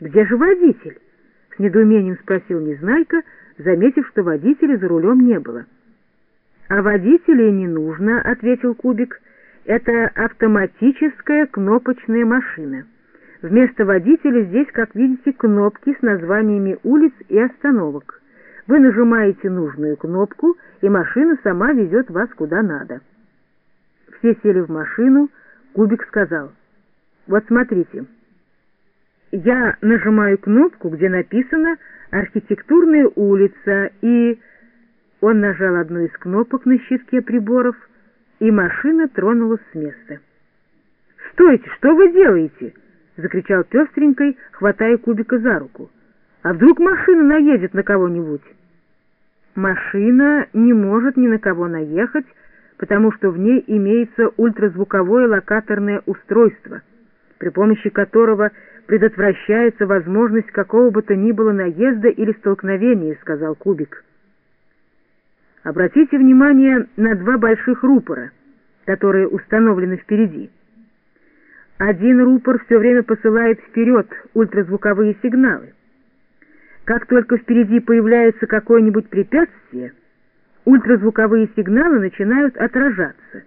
«Где же водитель?» — с недоумением спросил Незнайка, заметив, что водителя за рулем не было. «А водителя не нужно», — ответил Кубик. «Это автоматическая кнопочная машина. Вместо водителя здесь, как видите, кнопки с названиями улиц и остановок. Вы нажимаете нужную кнопку, и машина сама везет вас куда надо». Все сели в машину, Кубик сказал, «Вот смотрите». Я нажимаю кнопку, где написано «Архитектурная улица», и... Он нажал одну из кнопок на щитке приборов, и машина тронулась с места. «Стойте! Что вы делаете?» — закричал пестренькой, хватая Кубика за руку. «А вдруг машина наедет на кого-нибудь?» «Машина не может ни на кого наехать, потому что в ней имеется ультразвуковое локаторное устройство, при помощи которого предотвращается возможность какого бы то ни было наезда или столкновения», — сказал Кубик. Обратите внимание на два больших рупора, которые установлены впереди. Один рупор все время посылает вперед ультразвуковые сигналы. Как только впереди появляется какое-нибудь препятствие, ультразвуковые сигналы начинают отражаться,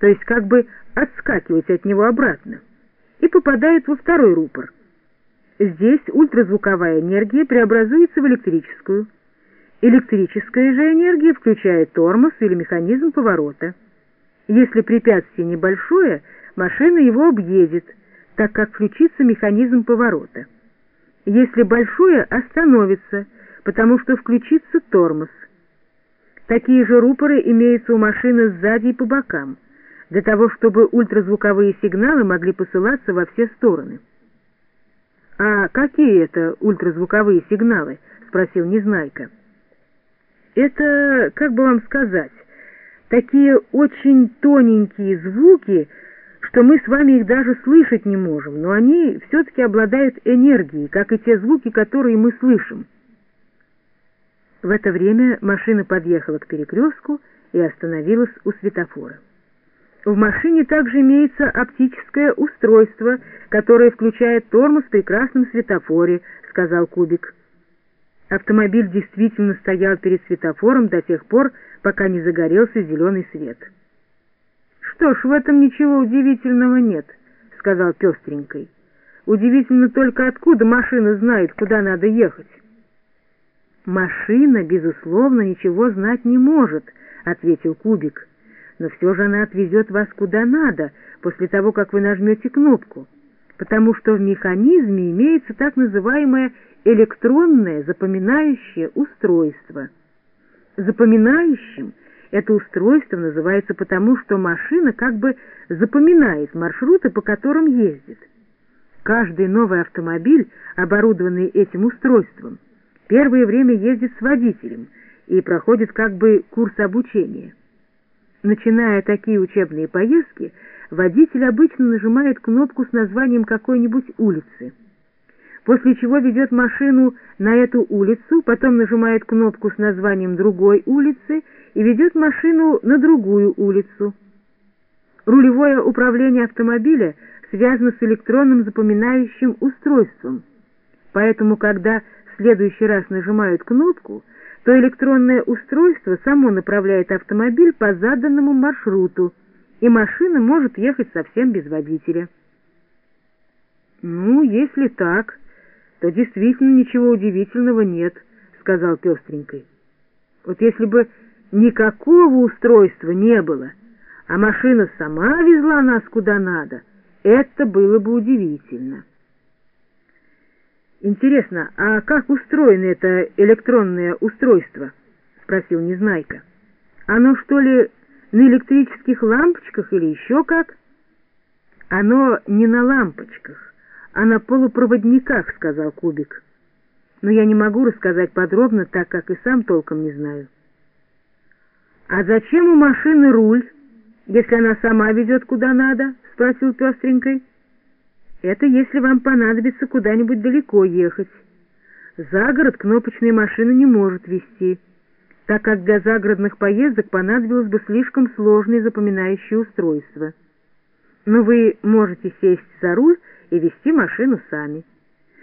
то есть как бы отскакивать от него обратно, и попадают во второй рупор. Здесь ультразвуковая энергия преобразуется в электрическую. Электрическая же энергия включает тормоз или механизм поворота. Если препятствие небольшое, машина его объедет, так как включится механизм поворота. Если большое, остановится, потому что включится тормоз. Такие же рупоры имеются у машины сзади и по бокам, для того, чтобы ультразвуковые сигналы могли посылаться во все стороны. «А какие это ультразвуковые сигналы?» — спросил Незнайка. Это, как бы вам сказать, такие очень тоненькие звуки, что мы с вами их даже слышать не можем, но они все-таки обладают энергией, как и те звуки, которые мы слышим. В это время машина подъехала к перекрестку и остановилась у светофора. В машине также имеется оптическое устройство, которое включает тормоз при красном светофоре, сказал Кубик. Автомобиль действительно стоял перед светофором до тех пор, пока не загорелся зеленый свет. «Что ж, в этом ничего удивительного нет», — сказал пестренькой. «Удивительно только, откуда машина знает, куда надо ехать». «Машина, безусловно, ничего знать не может», — ответил Кубик. «Но все же она отвезет вас куда надо, после того, как вы нажмете кнопку, потому что в механизме имеется так называемая электронное запоминающее устройство. Запоминающим это устройство называется потому, что машина как бы запоминает маршруты, по которым ездит. Каждый новый автомобиль, оборудованный этим устройством, первое время ездит с водителем и проходит как бы курс обучения. Начиная такие учебные поездки, водитель обычно нажимает кнопку с названием какой-нибудь улицы после чего ведет машину на эту улицу, потом нажимает кнопку с названием другой улицы и ведет машину на другую улицу. Рулевое управление автомобиля связано с электронным запоминающим устройством, поэтому когда в следующий раз нажимают кнопку, то электронное устройство само направляет автомобиль по заданному маршруту, и машина может ехать совсем без водителя. «Ну, если так...» то действительно ничего удивительного нет, — сказал пестренькой. Вот если бы никакого устройства не было, а машина сама везла нас куда надо, это было бы удивительно. «Интересно, а как устроено это электронное устройство?» — спросил Незнайка. «Оно что ли на электрических лампочках или еще как?» «Оно не на лампочках а на полупроводниках», — сказал Кубик. «Но я не могу рассказать подробно, так как и сам толком не знаю». «А зачем у машины руль, если она сама ведет куда надо?» — спросил пестренькой. «Это если вам понадобится куда-нибудь далеко ехать. За город кнопочная машина не может вести, так как для загородных поездок понадобилось бы слишком сложное запоминающее устройство. Но вы можете сесть за руль и вести машину сами.